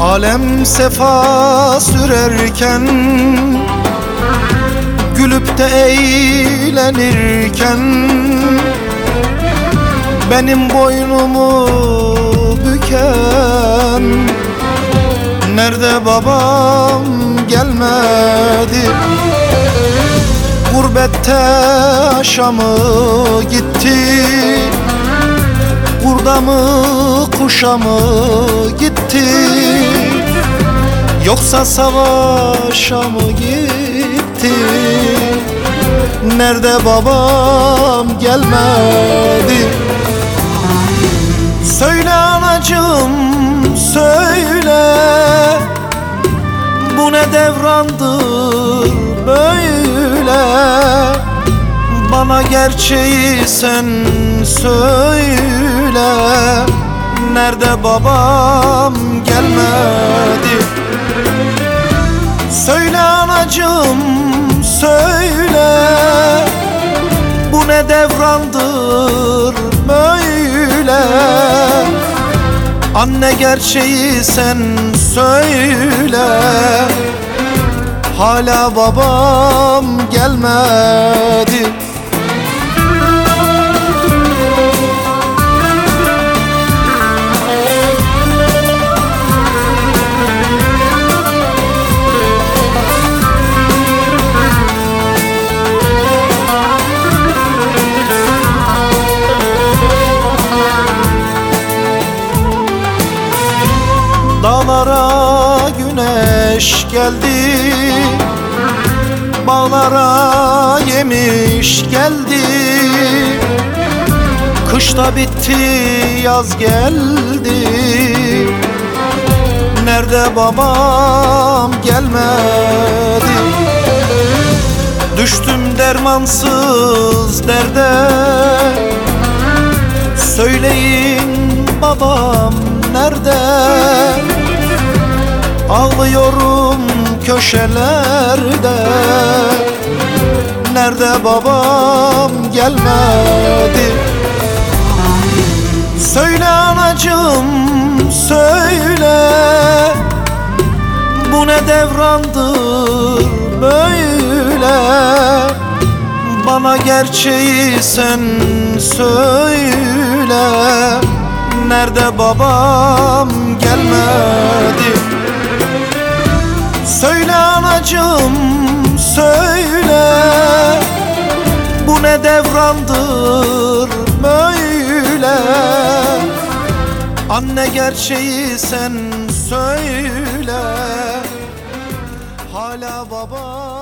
Alem sefa sürerken Gülüp de eğlenirken Benim boynumu büken Nerede babam gelmedi? Gurbette aşamı gitti Burada mı kuşa mı gitti? Yoksa savaşa mı gitti? Nerede babam gelmedi? Söyle anacığım söyle. Bu ne devrandır böyle? Bana gerçeği sen söyle Nerede babam gelmedi. Söyle anacığım söyle. Bu ne devrandır böyle? Anne gerçeği sen söyle. Hala babam gelmedi güneş geldi. Bağlara yemiş geldi. Kışta bitti yaz geldi. Nerede babam gelmedi? Düştüm dermansız derde. Söyleyin babam nerede Ağlıyorum köşelerde. Nerede babam gelmedi? Söyle anacığım söyle. Bu ne devrandır böyle? Bana gerçeği sen söyle. Nerede babam gelmedi Söyle anacığım söyle. Bu ne devrandır böyle? Anne gerçeği sen söyle. Hala babam